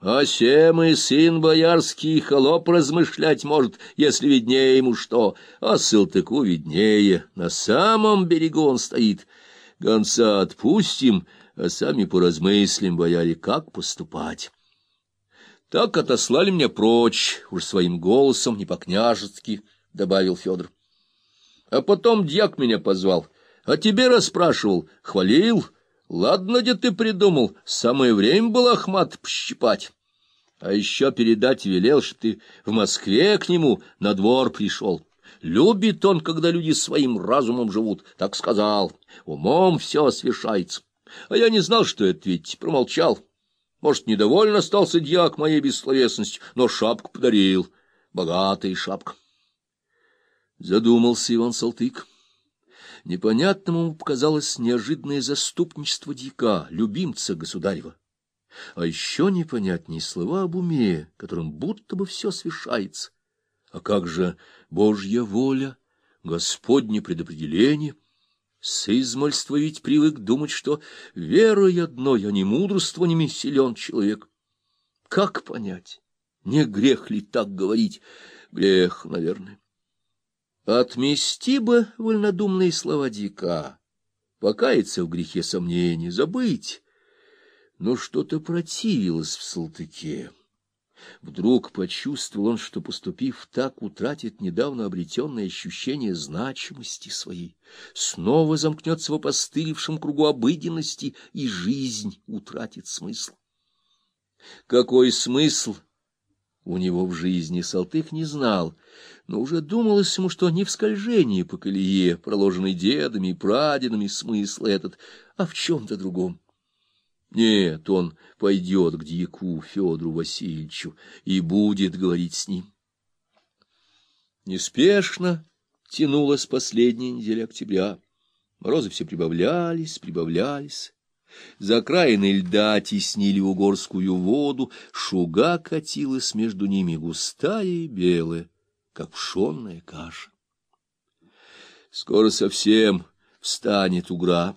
А сем и сын боярский холоп размышлять может, если виднее ему что, а Салтыку виднее, на самом берегу он стоит. Гонца отпустим, а сами поразмыслим, бояре, как поступать. Так отослали меня прочь, уж своим голосом, не по-княжески, — добавил Федор. А потом дьяк меня позвал, а тебе расспрашивал, хвалил, — Ладно, где ты придумал, самое время было Ахмат пощипать. А еще передать велел, что ты в Москве к нему на двор пришел. Любит он, когда люди своим разумом живут, так сказал. Умом все свершается. А я не знал, что это ведь, промолчал. Может, недоволен остался дьяк моей бессловесностью, но шапку подарил. Богатая шапка. Задумался Иван Салтык. Непонятным ему показалось неожиданное заступничество дьяка, любимца государева. А еще непонятнее слова об уме, которым будто бы все свершается. А как же Божья воля, Господне предопределение? С измольства ведь привык думать, что верой одной, а не мудрствованиями силен человек. Как понять? Не грех ли так говорить? Грех, наверное. Отмести бы вольнодумные слова дика, покаяться в грехе сомнений, забыть. Но что-то противилось в Салтыке. Вдруг почувствовал он, что, поступив так, утратит недавно обретенное ощущение значимости своей, снова замкнется в опостылевшем кругу обыденности, и жизнь утратит смысл. Какой смысл у него в жизни Салтык не знал, но уже думалось ему, что не в скольжении по колее, проложенной дедами и прадедами, смысл этот, а в чем-то другом. Нет, он пойдет к дьяку Федору Васильевичу и будет говорить с ним. Неспешно тянулась последняя неделя октября. Морозы все прибавлялись, прибавлялись. За окраиной льда теснили угорскую воду, шуга катилась между ними густая и белая, как пшенная каша. Скоро совсем встанет угра,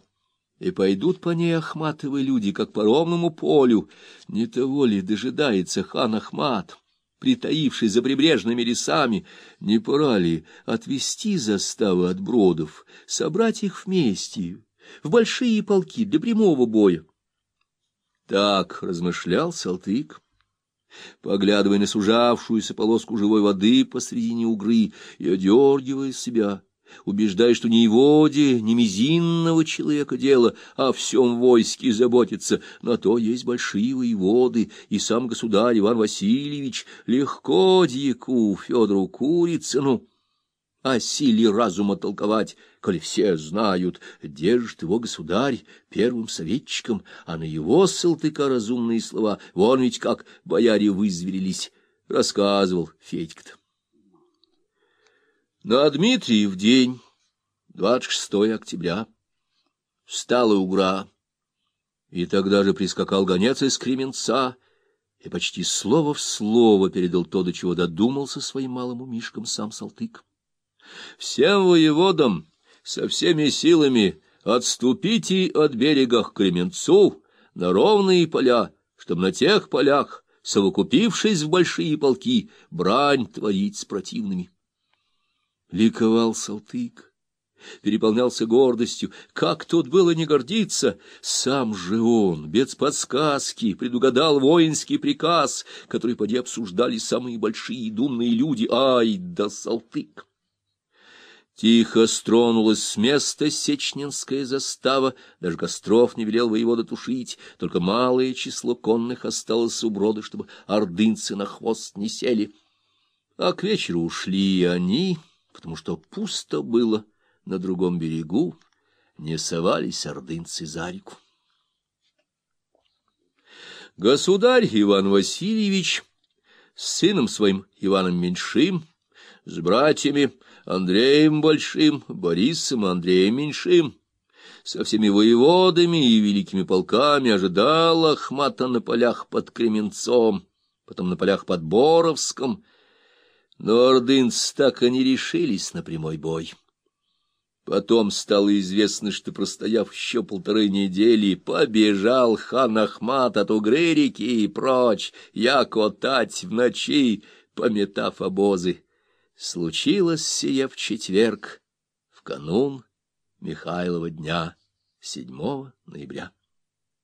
и пойдут по ней Ахматовы люди, как по ровному полю. Не того ли дожидается хан Ахмат, притаивший за прибрежными лесами? Не пора ли отвести заставы от бродов, собрать их вместе, в большие полки для прямого боя. Так размышлял Салтык, поглядывая на сужавшуюся полоску живой воды посредине угры и одергивая себя, убеждая, что не его де, не мизинного человека дело, а всем войске заботится, на то есть большие воеводы, и сам государь Иван Васильевич легко дьяку Федору Курицыну о силе разума толковать, коли все знают, держит его государь первым советчиком, а на его Салтыка разумные слова, вон ведь как бояре вызверились, рассказывал Федька-то. На Дмитриев день, 26 октября, встала угра, и тогда же прискакал гонец из Кременца, и почти слово в слово передал то, до чего додумался своим малым умишкам сам Салтык. Всем воеводам со всеми силами отступите от берега к Кременцу на ровные поля, чтобы на тех полях, совокупившись в большие полки, брань творить с противными. Ликовал Салтык, переполнялся гордостью. Как тут было не гордиться? Сам же он, без подсказки, предугадал воинский приказ, который поди обсуждали самые большие и думные люди. Ай да Салтык! Тихо стронулась с места сечнинская застава, даже костров не велел воевода тушить, только малое число конных осталось у брода, чтобы ордынцы на хвост не сели. А к вечеру ушли они, потому что пусто было на другом берегу, не совались ордынцы за реку. Государь Иван Васильевич с сыном своим Иваном Меньшим, с братьями Андреем Большим, Борисом и Андреем Меньшим. Со всеми воеводами и великими полками ожидал Ахмата на полях под Кременцом, потом на полях под Боровском, но ордынцы так и не решились на прямой бой. Потом стало известно, что, простояв еще полторы недели, побежал хан Ахмат от Угры реки и прочь, яко тать в ночи, пометав обозы. Случилось сие в четверг, в канун Михайлова дня, 7 ноября.